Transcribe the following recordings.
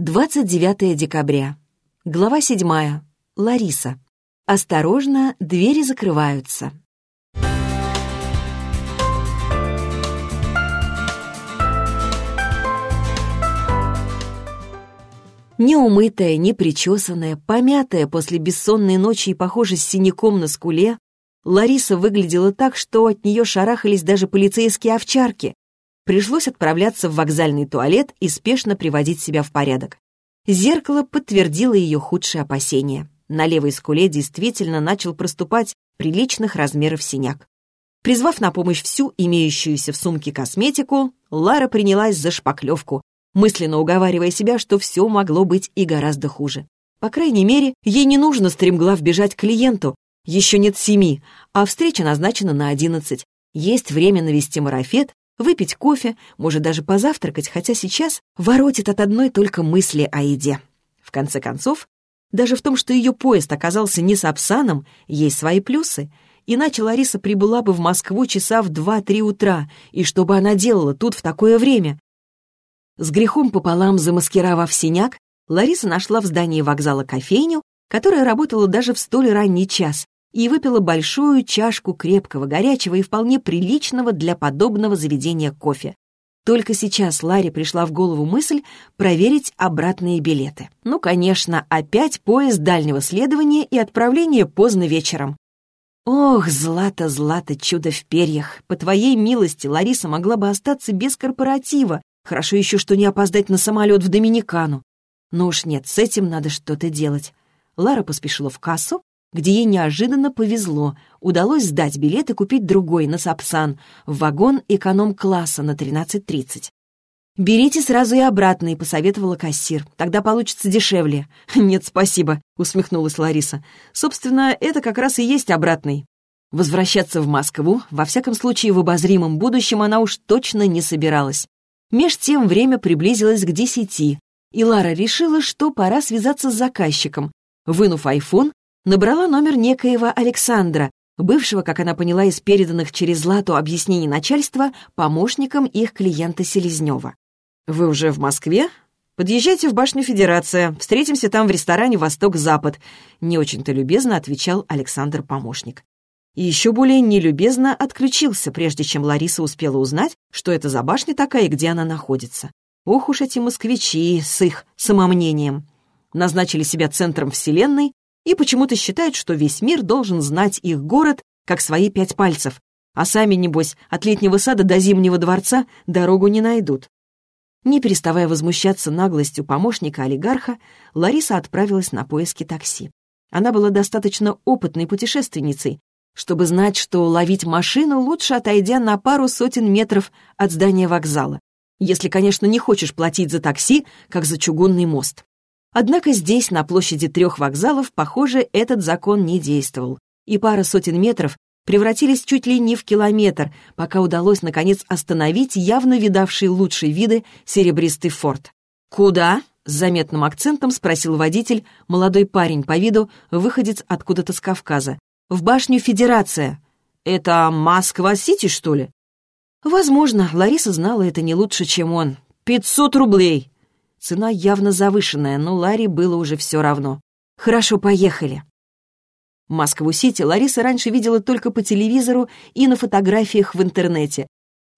29 декабря. Глава 7. Лариса. Осторожно, двери закрываются. Неумытая, непричесанная, помятая после бессонной ночи и, похоже, с синяком на скуле, Лариса выглядела так, что от нее шарахались даже полицейские овчарки, Пришлось отправляться в вокзальный туалет и спешно приводить себя в порядок. Зеркало подтвердило ее худшие опасения. На левой скуле действительно начал проступать приличных размеров синяк. Призвав на помощь всю имеющуюся в сумке косметику, Лара принялась за шпаклевку, мысленно уговаривая себя, что все могло быть и гораздо хуже. По крайней мере, ей не нужно стремглав бежать к клиенту. Еще нет семи, а встреча назначена на одиннадцать. Есть время навести марафет выпить кофе, может даже позавтракать, хотя сейчас воротит от одной только мысли о еде. В конце концов, даже в том, что ее поезд оказался не Сапсаном, есть свои плюсы. Иначе Лариса прибыла бы в Москву часа в два-три утра, и что бы она делала тут в такое время? С грехом пополам замаскировав синяк, Лариса нашла в здании вокзала кофейню, которая работала даже в столь ранний час, и выпила большую чашку крепкого, горячего и вполне приличного для подобного заведения кофе. Только сейчас Ларе пришла в голову мысль проверить обратные билеты. Ну, конечно, опять поезд дальнего следования и отправление поздно вечером. Ох, Злата, Злата, чудо в перьях. По твоей милости Лариса могла бы остаться без корпоратива. Хорошо еще, что не опоздать на самолет в Доминикану. Но уж нет, с этим надо что-то делать. Лара поспешила в кассу, где ей неожиданно повезло. Удалось сдать билет и купить другой на Сапсан в вагон эконом-класса на 13.30. «Берите сразу и обратный», — посоветовала кассир. «Тогда получится дешевле». «Нет, спасибо», — усмехнулась Лариса. «Собственно, это как раз и есть обратный». Возвращаться в Москву, во всяком случае в обозримом будущем, она уж точно не собиралась. Меж тем время приблизилось к десяти, и Лара решила, что пора связаться с заказчиком. Вынув айфон, набрала номер некоего Александра, бывшего, как она поняла из переданных через Лату объяснений начальства, помощником их клиента Селезнева. «Вы уже в Москве? Подъезжайте в башню Федерация, встретимся там в ресторане «Восток-Запад», не очень-то любезно отвечал Александр-помощник. И еще более нелюбезно отключился, прежде чем Лариса успела узнать, что это за башня такая и где она находится. Ох уж эти москвичи с их самомнением. Назначили себя центром вселенной, и почему-то считают, что весь мир должен знать их город как свои пять пальцев, а сами, небось, от летнего сада до зимнего дворца дорогу не найдут. Не переставая возмущаться наглостью помощника олигарха, Лариса отправилась на поиски такси. Она была достаточно опытной путешественницей, чтобы знать, что ловить машину лучше, отойдя на пару сотен метров от здания вокзала, если, конечно, не хочешь платить за такси, как за чугунный мост. Однако здесь, на площади трех вокзалов, похоже, этот закон не действовал, и пара сотен метров превратились чуть ли не в километр, пока удалось, наконец, остановить явно видавший лучшие виды серебристый форт. «Куда?» — с заметным акцентом спросил водитель, молодой парень по виду, выходец откуда-то с Кавказа. «В башню Федерация. Это Москва-Сити, что ли?» Возможно, Лариса знала это не лучше, чем он. «Пятьсот рублей!» Цена явно завышенная, но Ларе было уже все равно. «Хорошо, поехали». Москву-Сити Лариса раньше видела только по телевизору и на фотографиях в интернете,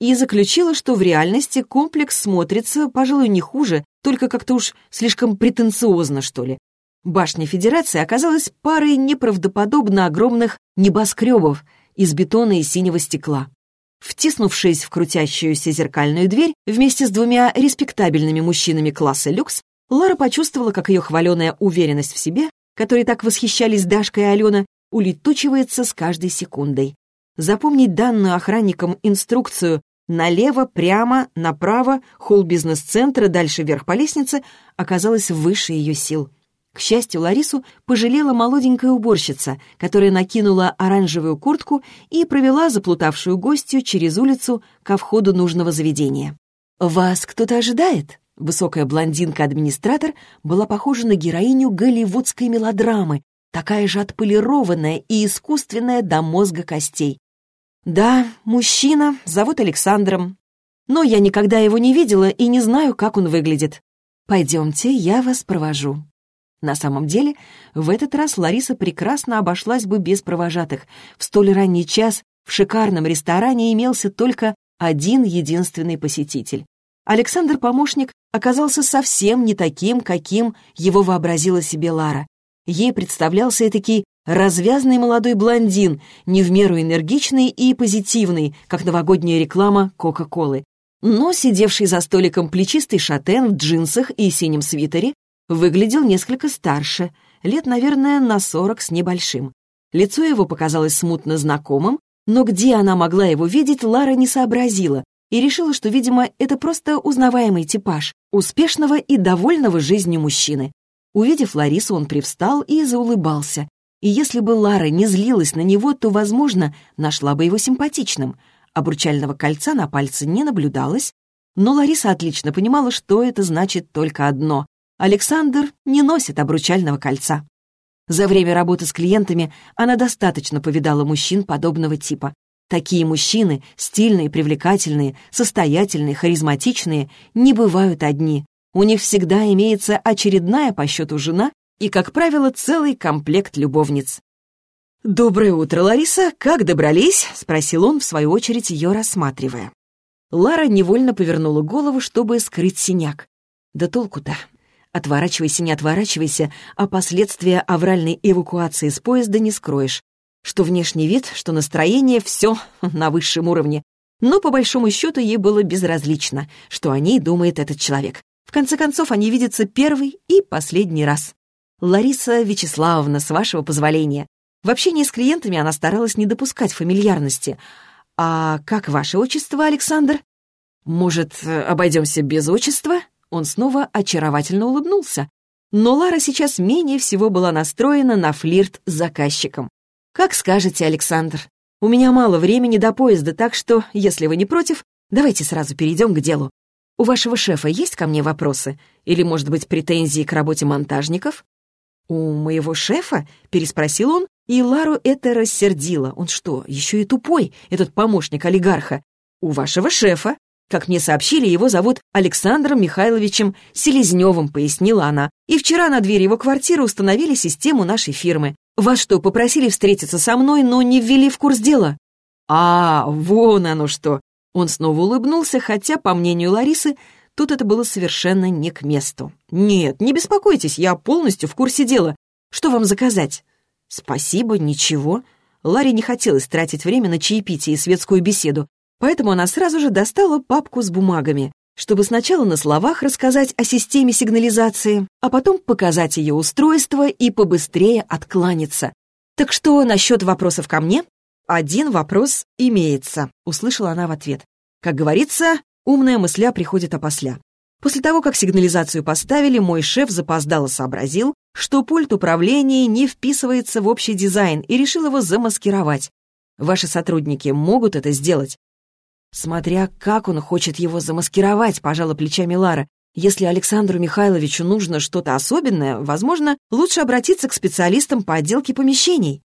и заключила, что в реальности комплекс смотрится, пожалуй, не хуже, только как-то уж слишком претенциозно, что ли. Башня Федерации оказалась парой неправдоподобно огромных небоскребов из бетона и синего стекла. Втиснувшись в крутящуюся зеркальную дверь вместе с двумя респектабельными мужчинами класса люкс, Лара почувствовала, как ее хваленая уверенность в себе, которой так восхищались Дашка и Алена, улетучивается с каждой секундой. Запомнить данную охранникам инструкцию налево, прямо, направо, холл бизнес-центра, дальше вверх по лестнице оказалось выше ее сил. К счастью, Ларису пожалела молоденькая уборщица, которая накинула оранжевую куртку и провела заплутавшую гостью через улицу ко входу нужного заведения. «Вас кто-то ожидает?» Высокая блондинка-администратор была похожа на героиню голливудской мелодрамы, такая же отполированная и искусственная до мозга костей. «Да, мужчина, зовут Александром, но я никогда его не видела и не знаю, как он выглядит. «Пойдемте, я вас провожу». На самом деле, в этот раз Лариса прекрасно обошлась бы без провожатых. В столь ранний час в шикарном ресторане имелся только один единственный посетитель. Александр-помощник оказался совсем не таким, каким его вообразила себе Лара. Ей представлялся этакий развязный молодой блондин, не в меру энергичный и позитивный, как новогодняя реклама Кока-Колы. Но сидевший за столиком плечистый шатен в джинсах и синем свитере выглядел несколько старше, лет, наверное, на сорок с небольшим. Лицо его показалось смутно знакомым, но где она могла его видеть, Лара не сообразила и решила, что, видимо, это просто узнаваемый типаж успешного и довольного жизнью мужчины. Увидев Ларису, он привстал и заулыбался. И если бы Лара не злилась на него, то, возможно, нашла бы его симпатичным. Обручального кольца на пальце не наблюдалось, но Лариса отлично понимала, что это значит только одно. Александр не носит обручального кольца. За время работы с клиентами она достаточно повидала мужчин подобного типа. Такие мужчины, стильные, привлекательные, состоятельные, харизматичные, не бывают одни. У них всегда имеется очередная по счету жена и, как правило, целый комплект любовниц. «Доброе утро, Лариса! Как добрались?» — спросил он, в свою очередь, ее рассматривая. Лара невольно повернула голову, чтобы скрыть синяк. «Да толку-то! Отворачивайся, не отворачивайся, а последствия авральной эвакуации с поезда не скроешь. Что внешний вид, что настроение — все на высшем уровне. Но, по большому счету, ей было безразлично, что о ней думает этот человек. В конце концов, они видятся первый и последний раз. «Лариса Вячеславовна, с вашего позволения». В общении с клиентами она старалась не допускать фамильярности. «А как ваше отчество, Александр?» «Может, обойдемся без отчества?» Он снова очаровательно улыбнулся. Но Лара сейчас менее всего была настроена на флирт с заказчиком. «Как скажете, Александр. У меня мало времени до поезда, так что, если вы не против, давайте сразу перейдем к делу. У вашего шефа есть ко мне вопросы? Или, может быть, претензии к работе монтажников?» «У моего шефа?» — переспросил он, и Лару это рассердило. Он что, еще и тупой, этот помощник олигарха? «У вашего шефа?» Как мне сообщили, его зовут Александром Михайловичем Селезневым, пояснила она. И вчера на двери его квартиры установили систему нашей фирмы. Вас что, попросили встретиться со мной, но не ввели в курс дела? А, вон оно что. Он снова улыбнулся, хотя, по мнению Ларисы, тут это было совершенно не к месту. «Нет, не беспокойтесь, я полностью в курсе дела. Что вам заказать?» «Спасибо, ничего». Ларе не хотелось тратить время на чаепитие и светскую беседу, Поэтому она сразу же достала папку с бумагами, чтобы сначала на словах рассказать о системе сигнализации, а потом показать ее устройство и побыстрее откланяться. «Так что насчет вопросов ко мне?» «Один вопрос имеется», — услышала она в ответ. Как говорится, умная мысля приходит опосля. После того, как сигнализацию поставили, мой шеф запоздало сообразил, что пульт управления не вписывается в общий дизайн и решил его замаскировать. Ваши сотрудники могут это сделать? Смотря как он хочет его замаскировать, пожала плечами Лара. Если Александру Михайловичу нужно что-то особенное, возможно, лучше обратиться к специалистам по отделке помещений.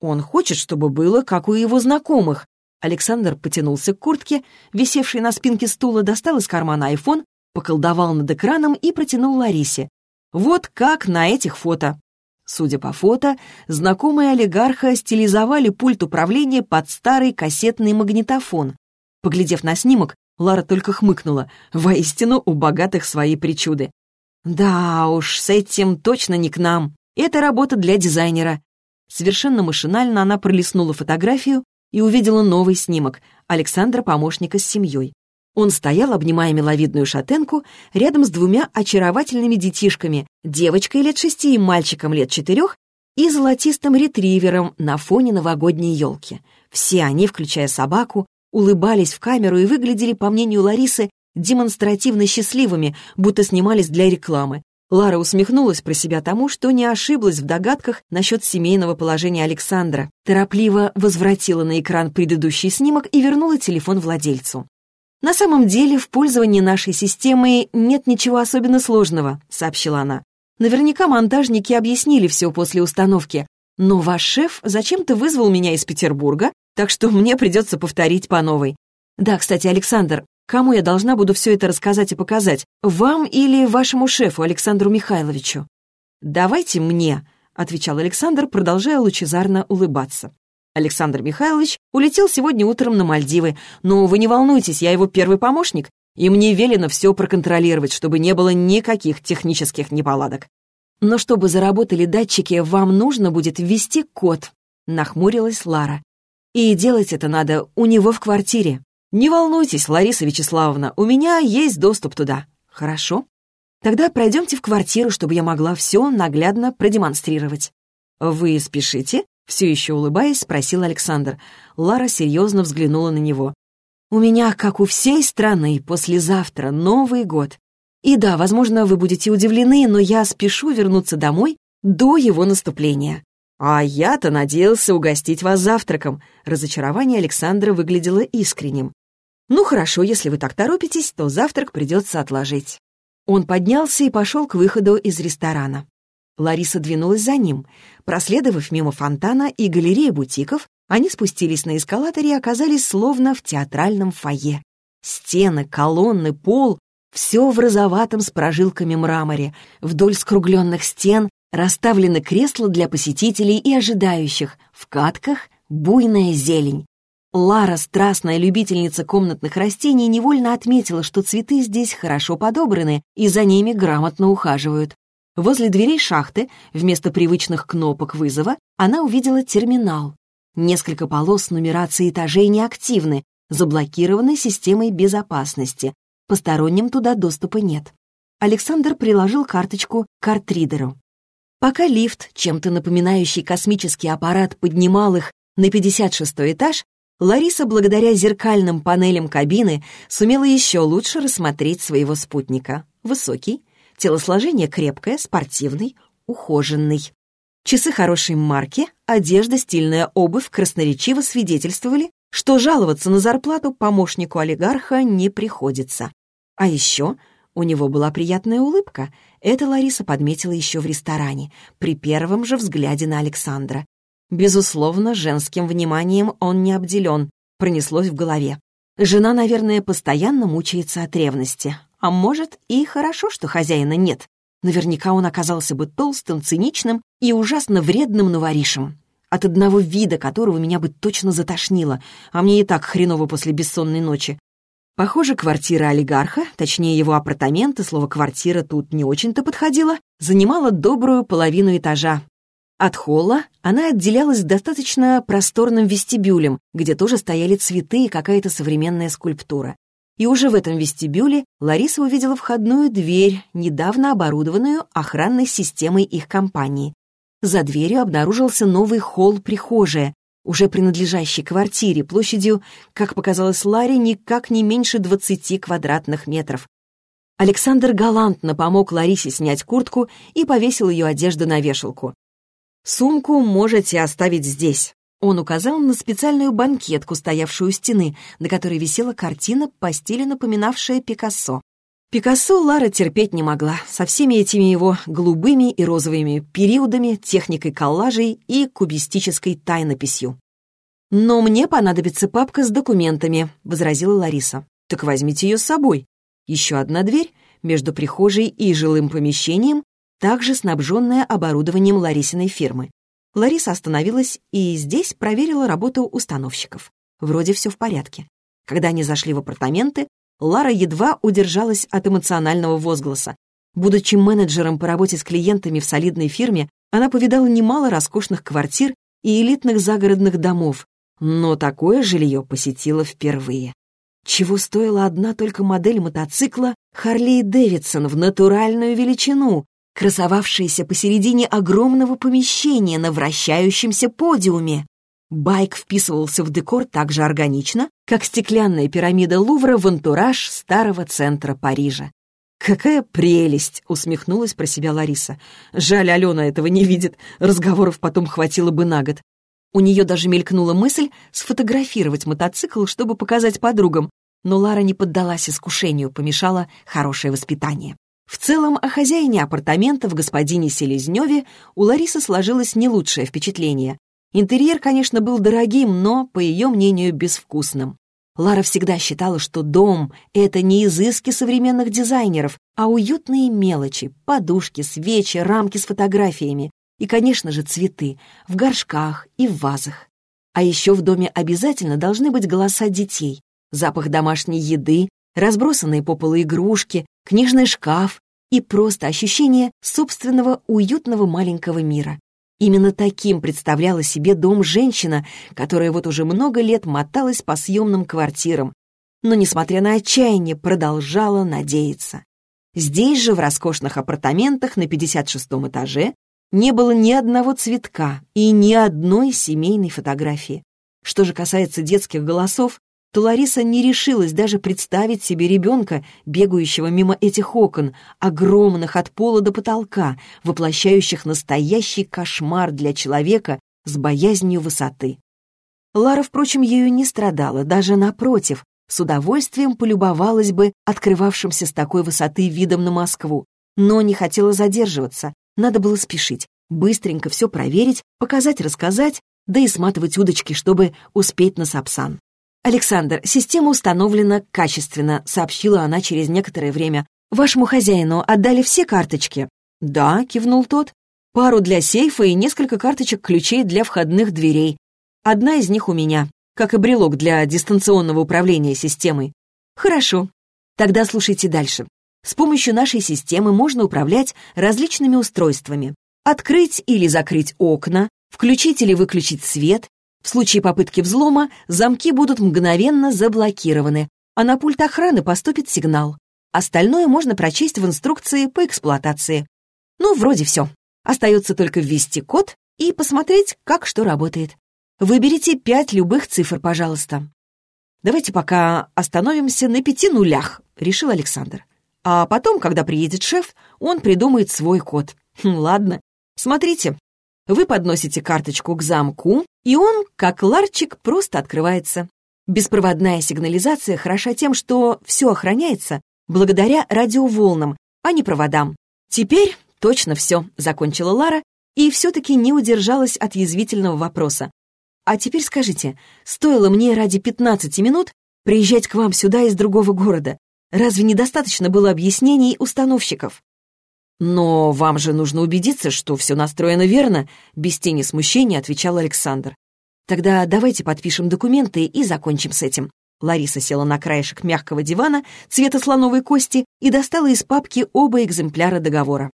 Он хочет, чтобы было, как у его знакомых. Александр потянулся к куртке, висевшей на спинке стула, достал из кармана айфон, поколдовал над экраном и протянул Ларисе. Вот как на этих фото. Судя по фото, знакомые олигарха стилизовали пульт управления под старый кассетный магнитофон. Поглядев на снимок, Лара только хмыкнула. Воистину, у богатых свои причуды. «Да уж, с этим точно не к нам. Это работа для дизайнера». Совершенно машинально она пролистнула фотографию и увидела новый снимок Александра помощника с семьей. Он стоял, обнимая миловидную шатенку, рядом с двумя очаровательными детишками, девочкой лет шести и мальчиком лет четырех, и золотистым ретривером на фоне новогодней елки. Все они, включая собаку, улыбались в камеру и выглядели, по мнению Ларисы, демонстративно счастливыми, будто снимались для рекламы. Лара усмехнулась про себя тому, что не ошиблась в догадках насчет семейного положения Александра, торопливо возвратила на экран предыдущий снимок и вернула телефон владельцу. «На самом деле в пользовании нашей системой нет ничего особенно сложного», — сообщила она. «Наверняка монтажники объяснили все после установки, но ваш шеф зачем-то вызвал меня из Петербурга так что мне придется повторить по новой. Да, кстати, Александр, Кому я должна буду все это рассказать и показать? Вам или вашему шефу Александру Михайловичу?» «Давайте мне», — отвечал Александр, продолжая лучезарно улыбаться. Александр Михайлович улетел сегодня утром на Мальдивы, но вы не волнуйтесь, я его первый помощник, и мне велено все проконтролировать, чтобы не было никаких технических неполадок. Но чтобы заработали датчики, вам нужно будет ввести код, нахмурилась Лара. И делать это надо у него в квартире. Не волнуйтесь, Лариса Вячеславовна, у меня есть доступ туда. Хорошо. Тогда пройдемте в квартиру, чтобы я могла все наглядно продемонстрировать. Вы спешите? Все еще улыбаясь, спросил Александр. Лара серьезно взглянула на него. У меня, как у всей страны, послезавтра Новый год. И да, возможно, вы будете удивлены, но я спешу вернуться домой до его наступления. А я-то надеялся угостить вас завтраком. Разочарование Александра выглядело искренним. Ну хорошо, если вы так торопитесь, то завтрак придется отложить. Он поднялся и пошел к выходу из ресторана. Лариса двинулась за ним. Проследовав мимо фонтана и галереи бутиков, они спустились на эскалаторе и оказались словно в театральном фойе. Стены, колонны, пол — все в розоватом с прожилками мраморе. Вдоль скругленных стен расставлены кресла для посетителей и ожидающих. В катках — буйная зелень. Лара, страстная любительница комнатных растений, невольно отметила, что цветы здесь хорошо подобраны и за ними грамотно ухаживают. Возле дверей шахты, вместо привычных кнопок вызова, она увидела терминал. Несколько полос нумерации этажей неактивны, заблокированы системой безопасности. Посторонним туда доступа нет. Александр приложил карточку к картридеру. Пока лифт, чем-то напоминающий космический аппарат, поднимал их на 56 этаж, Лариса, благодаря зеркальным панелям кабины, сумела еще лучше рассмотреть своего спутника. Высокий, телосложение крепкое, спортивный, ухоженный. Часы хорошей марки, одежда, стильная обувь красноречиво свидетельствовали, что жаловаться на зарплату помощнику олигарха не приходится. А еще у него была приятная улыбка. Это Лариса подметила еще в ресторане, при первом же взгляде на Александра. Безусловно, женским вниманием он не обделен, пронеслось в голове. Жена, наверное, постоянно мучается от ревности. А может, и хорошо, что хозяина нет. Наверняка он оказался бы толстым, циничным и ужасно вредным новоришем, от одного вида которого меня бы точно затошнило, а мне и так хреново после бессонной ночи. Похоже, квартира олигарха, точнее его апартаменты, слово «квартира» тут не очень-то подходило, занимала добрую половину этажа. От холла она отделялась достаточно просторным вестибюлем, где тоже стояли цветы и какая-то современная скульптура. И уже в этом вестибюле Лариса увидела входную дверь, недавно оборудованную охранной системой их компании. За дверью обнаружился новый холл-прихожая, уже принадлежащий квартире, площадью, как показалось Ларе, никак не меньше 20 квадратных метров. Александр галантно помог Ларисе снять куртку и повесил ее одежду на вешалку. «Сумку можете оставить здесь», он указал на специальную банкетку, стоявшую у стены, на которой висела картина по стилю, напоминавшая Пикассо. Пикассо Лара терпеть не могла, со всеми этими его голубыми и розовыми периодами, техникой коллажей и кубистической тайнописью. «Но мне понадобится папка с документами», — возразила Лариса. «Так возьмите ее с собой». Еще одна дверь между прихожей и жилым помещением, также снабженная оборудованием Ларисиной фирмы. Лариса остановилась и здесь проверила работу установщиков. Вроде все в порядке. Когда они зашли в апартаменты, Лара едва удержалась от эмоционального возгласа. Будучи менеджером по работе с клиентами в солидной фирме, она повидала немало роскошных квартир и элитных загородных домов, но такое жилье посетила впервые. Чего стоила одна только модель мотоцикла Харли Дэвидсон в натуральную величину, красовавшаяся посередине огромного помещения на вращающемся подиуме. Байк вписывался в декор так же органично, как стеклянная пирамида Лувра в антураж старого центра Парижа. «Какая прелесть!» — усмехнулась про себя Лариса. «Жаль, Алена этого не видит, разговоров потом хватило бы на год». У нее даже мелькнула мысль сфотографировать мотоцикл, чтобы показать подругам, но Лара не поддалась искушению, помешало хорошее воспитание. В целом, о хозяине апартаментов господине Селезневе у Ларисы сложилось не лучшее впечатление. Интерьер, конечно, был дорогим, но, по ее мнению, безвкусным. Лара всегда считала, что дом — это не изыски современных дизайнеров, а уютные мелочи — подушки, свечи, рамки с фотографиями и, конечно же, цветы в горшках и в вазах. А еще в доме обязательно должны быть голоса детей, запах домашней еды, разбросанные по полу игрушки, книжный шкаф и просто ощущение собственного уютного маленького мира. Именно таким представляла себе дом женщина, которая вот уже много лет моталась по съемным квартирам, но, несмотря на отчаяние, продолжала надеяться. Здесь же, в роскошных апартаментах на 56-м этаже, не было ни одного цветка и ни одной семейной фотографии. Что же касается детских голосов, то Лариса не решилась даже представить себе ребенка, бегающего мимо этих окон, огромных от пола до потолка, воплощающих настоящий кошмар для человека с боязнью высоты. Лара, впрочем, ею не страдала, даже напротив, с удовольствием полюбовалась бы открывавшимся с такой высоты видом на Москву, но не хотела задерживаться, надо было спешить, быстренько все проверить, показать-рассказать, да и сматывать удочки, чтобы успеть на Сапсан. «Александр, система установлена качественно», — сообщила она через некоторое время. «Вашему хозяину отдали все карточки?» «Да», — кивнул тот. «Пару для сейфа и несколько карточек ключей для входных дверей. Одна из них у меня, как и брелок для дистанционного управления системой». «Хорошо. Тогда слушайте дальше. С помощью нашей системы можно управлять различными устройствами. Открыть или закрыть окна, включить или выключить свет, в случае попытки взлома замки будут мгновенно заблокированы, а на пульт охраны поступит сигнал. Остальное можно прочесть в инструкции по эксплуатации. Ну, вроде все. Остается только ввести код и посмотреть, как что работает. Выберите пять любых цифр, пожалуйста. Давайте пока остановимся на пяти нулях, решил Александр. А потом, когда приедет шеф, он придумает свой код. Хм, ладно, смотрите, вы подносите карточку к замку, и он, как ларчик, просто открывается. Беспроводная сигнализация хороша тем, что все охраняется благодаря радиоволнам, а не проводам. Теперь точно все, закончила Лара и все-таки не удержалась от язвительного вопроса. А теперь скажите, стоило мне ради 15 минут приезжать к вам сюда из другого города? Разве недостаточно было объяснений установщиков? «Но вам же нужно убедиться, что все настроено верно», — без тени смущения отвечал Александр. «Тогда давайте подпишем документы и закончим с этим». Лариса села на краешек мягкого дивана цвета слоновой кости и достала из папки оба экземпляра договора.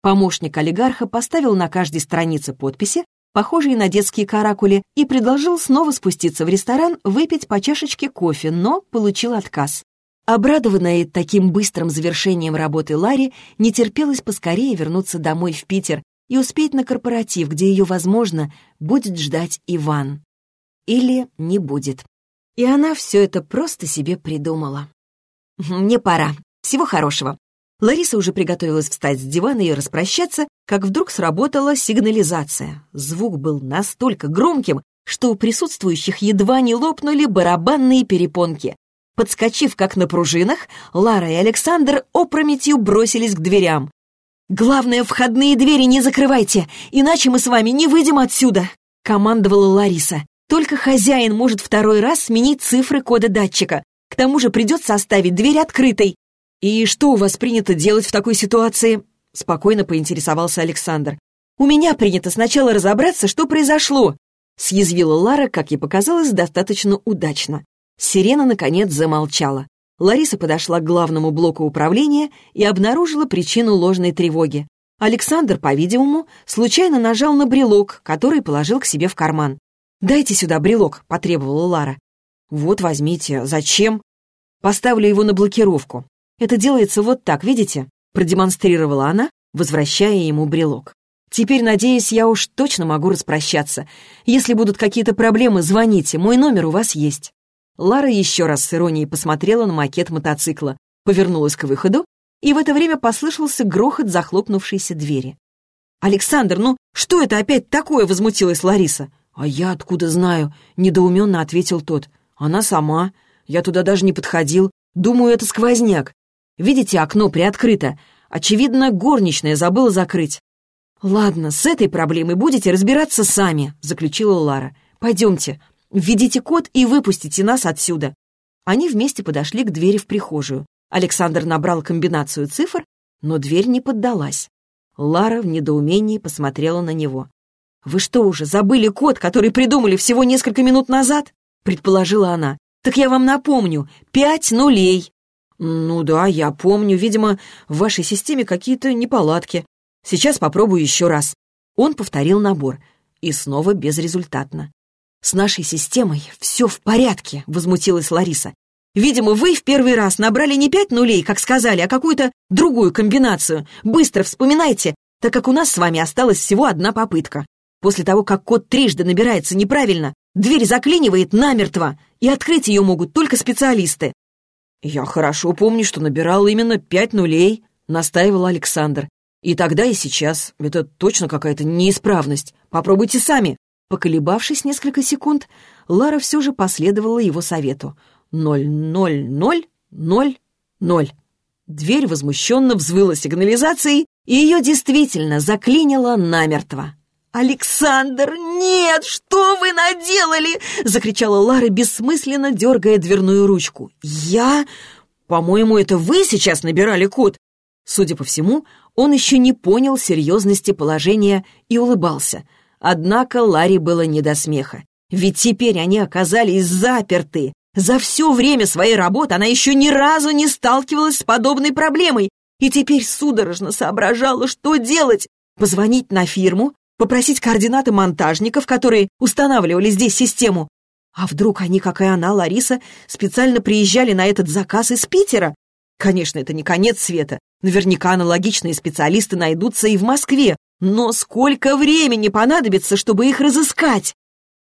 Помощник олигарха поставил на каждой странице подписи, похожие на детские каракули, и предложил снова спуститься в ресторан выпить по чашечке кофе, но получил отказ. Обрадованная таким быстрым завершением работы Ларри, не терпелось поскорее вернуться домой в Питер и успеть на корпоратив, где ее, возможно, будет ждать Иван. Или не будет. И она все это просто себе придумала. «Мне пора. Всего хорошего». Лариса уже приготовилась встать с дивана и распрощаться, как вдруг сработала сигнализация. Звук был настолько громким, что у присутствующих едва не лопнули барабанные перепонки. Подскочив как на пружинах, Лара и Александр опрометью бросились к дверям. «Главное, входные двери не закрывайте, иначе мы с вами не выйдем отсюда!» — командовала Лариса. «Только хозяин может второй раз сменить цифры кода датчика. К тому же придется оставить дверь открытой». «И что у вас принято делать в такой ситуации?» — спокойно поинтересовался Александр. «У меня принято сначала разобраться, что произошло», — съязвила Лара, как ей показалось, достаточно удачно. Сирена, наконец, замолчала. Лариса подошла к главному блоку управления и обнаружила причину ложной тревоги. Александр, по-видимому, случайно нажал на брелок, который положил к себе в карман. «Дайте сюда брелок», — потребовала Лара. «Вот, возьмите. Зачем?» «Поставлю его на блокировку. Это делается вот так, видите?» — продемонстрировала она, возвращая ему брелок. «Теперь, надеюсь, я уж точно могу распрощаться. Если будут какие-то проблемы, звоните, мой номер у вас есть». Лара еще раз с иронией посмотрела на макет мотоцикла, повернулась к выходу, и в это время послышался грохот захлопнувшейся двери. «Александр, ну что это опять такое?» — возмутилась Лариса. «А я откуда знаю?» — недоуменно ответил тот. «Она сама. Я туда даже не подходил. Думаю, это сквозняк. Видите, окно приоткрыто. Очевидно, горничная забыла закрыть». «Ладно, с этой проблемой будете разбираться сами», — заключила Лара. «Пойдемте, Введите код и выпустите нас отсюда». Они вместе подошли к двери в прихожую. Александр набрал комбинацию цифр, но дверь не поддалась. Лара в недоумении посмотрела на него. «Вы что уже, забыли код, который придумали всего несколько минут назад?» — предположила она. «Так я вам напомню. Пять нулей». «Ну да, я помню. Видимо, в вашей системе какие-то неполадки. Сейчас попробую еще раз». Он повторил набор. И снова безрезультатно. «С нашей системой все в порядке», — возмутилась Лариса. «Видимо, вы в первый раз набрали не пять нулей, как сказали, а какую-то другую комбинацию. Быстро вспоминайте, так как у нас с вами осталась всего одна попытка. После того, как код трижды набирается неправильно, дверь заклинивает намертво, и открыть ее могут только специалисты». «Я хорошо помню, что набирал именно пять нулей», — настаивал Александр. «И тогда, и сейчас. Это точно какая-то неисправность. Попробуйте сами». Поколебавшись несколько секунд, Лара все же последовала его совету. «Ноль, ноль, ноль, ноль, ноль». Дверь возмущенно взвыла сигнализацией, и ее действительно заклинило намертво. «Александр, нет! Что вы наделали?» — закричала Лара, бессмысленно дергая дверную ручку. «Я? По-моему, это вы сейчас набирали код?» Судя по всему, он еще не понял серьезности положения и улыбался — Однако Ларе было не до смеха. Ведь теперь они оказались заперты. За все время своей работы она еще ни разу не сталкивалась с подобной проблемой и теперь судорожно соображала, что делать. Позвонить на фирму, попросить координаты монтажников, которые устанавливали здесь систему. А вдруг они, как и она, Лариса, специально приезжали на этот заказ из Питера? Конечно, это не конец света. Наверняка аналогичные специалисты найдутся и в Москве, но сколько времени понадобится, чтобы их разыскать?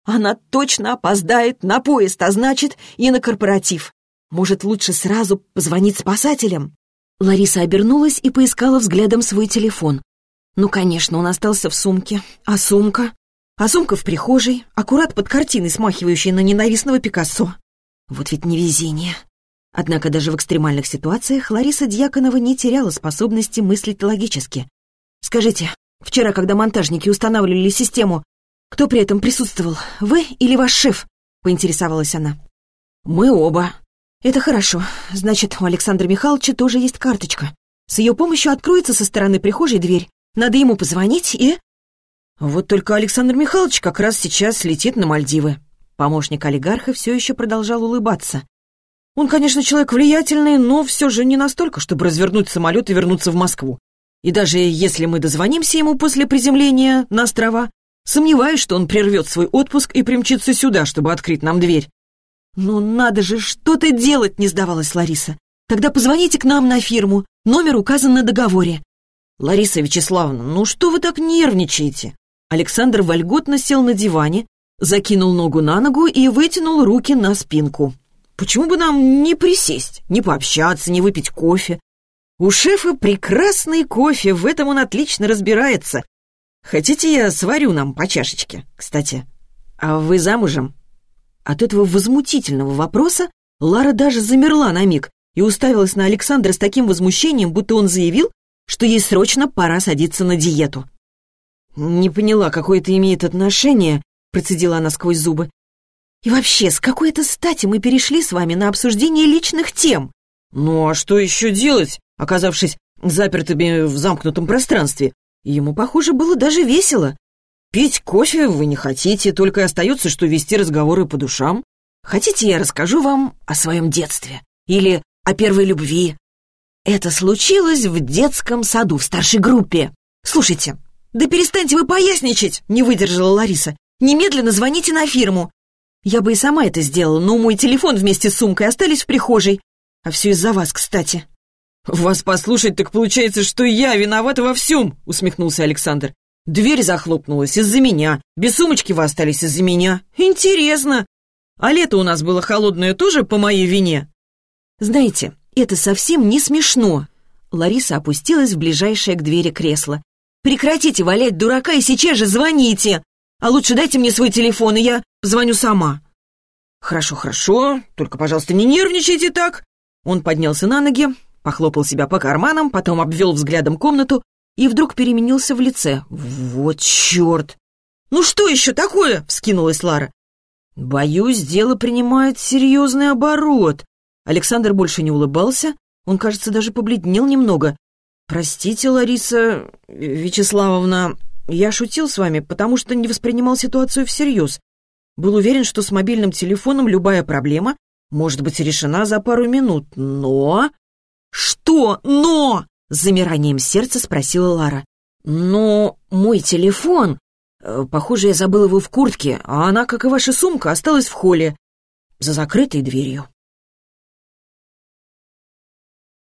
Она точно опоздает на поезд, а значит, и на корпоратив. Может, лучше сразу позвонить спасателям? Лариса обернулась и поискала взглядом свой телефон. Ну, конечно, он остался в сумке. А сумка? А сумка в прихожей, аккурат под картиной, смахивающей на ненавистного Пикассо. Вот ведь невезение. Однако даже в экстремальных ситуациях Лариса Дьяконова не теряла способности мыслить логически. «Скажите, Вчера, когда монтажники устанавливали систему, кто при этом присутствовал, вы или ваш шеф?» — поинтересовалась она. «Мы оба». «Это хорошо. Значит, у Александра Михайловича тоже есть карточка. С ее помощью откроется со стороны прихожей дверь. Надо ему позвонить и...» «Вот только Александр Михайлович как раз сейчас летит на Мальдивы». Помощник олигарха все еще продолжал улыбаться. «Он, конечно, человек влиятельный, но все же не настолько, чтобы развернуть самолет и вернуться в Москву. И даже если мы дозвонимся ему после приземления на острова, сомневаюсь, что он прервет свой отпуск и примчится сюда, чтобы открыть нам дверь. «Ну надо же что-то делать!» — не сдавалась Лариса. «Тогда позвоните к нам на фирму. Номер указан на договоре». «Лариса Вячеславовна, ну что вы так нервничаете?» Александр вольготно сел на диване, закинул ногу на ногу и вытянул руки на спинку. «Почему бы нам не присесть, не пообщаться, не выпить кофе? У шефа прекрасный кофе, в этом он отлично разбирается. Хотите, я сварю нам по чашечке? Кстати, а вы замужем?» От этого возмутительного вопроса Лара даже замерла на миг и уставилась на Александра с таким возмущением, будто он заявил, что ей срочно пора садиться на диету. «Не поняла, какое это имеет отношение», — процедила она сквозь зубы. «И вообще, с какой это стати мы перешли с вами на обсуждение личных тем?» «Ну а что еще делать?» оказавшись запертыми в замкнутом пространстве. Ему, похоже, было даже весело. Пить кофе вы не хотите, только остается, что вести разговоры по душам. Хотите, я расскажу вам о своем детстве? Или о первой любви? Это случилось в детском саду в старшей группе. Слушайте, да перестаньте вы поясничать, не выдержала Лариса. Немедленно звоните на фирму. Я бы и сама это сделала, но мой телефон вместе с сумкой остались в прихожей. А все из-за вас, кстати. «Вас послушать, так получается, что я виновата во всем!» — усмехнулся Александр. «Дверь захлопнулась из-за меня, без сумочки вы остались из-за меня. Интересно! А лето у нас было холодное тоже по моей вине?» «Знаете, это совсем не смешно!» Лариса опустилась в ближайшее к двери кресло. «Прекратите валять дурака и сейчас же звоните! А лучше дайте мне свой телефон, и я позвоню сама!» «Хорошо, хорошо, только, пожалуйста, не нервничайте так!» Он поднялся на ноги, Похлопал себя по карманам, потом обвел взглядом комнату и вдруг переменился в лице. «Вот черт!» «Ну что еще такое?» — вскинулась Лара. «Боюсь, дело принимает серьезный оборот», Александр больше не улыбался, он, кажется, даже побледнел немного. «Простите, Лариса Вячеславовна, я шутил с вами, потому что не воспринимал ситуацию всерьез. Был уверен, что с мобильным телефоном любая проблема может быть решена за пару минут, но...» «Что «но»?» — с замиранием сердца спросила Лара. «Но мой телефон...» э, «Похоже, я забыл его в куртке, а она, как и ваша сумка, осталась в холле, за закрытой дверью».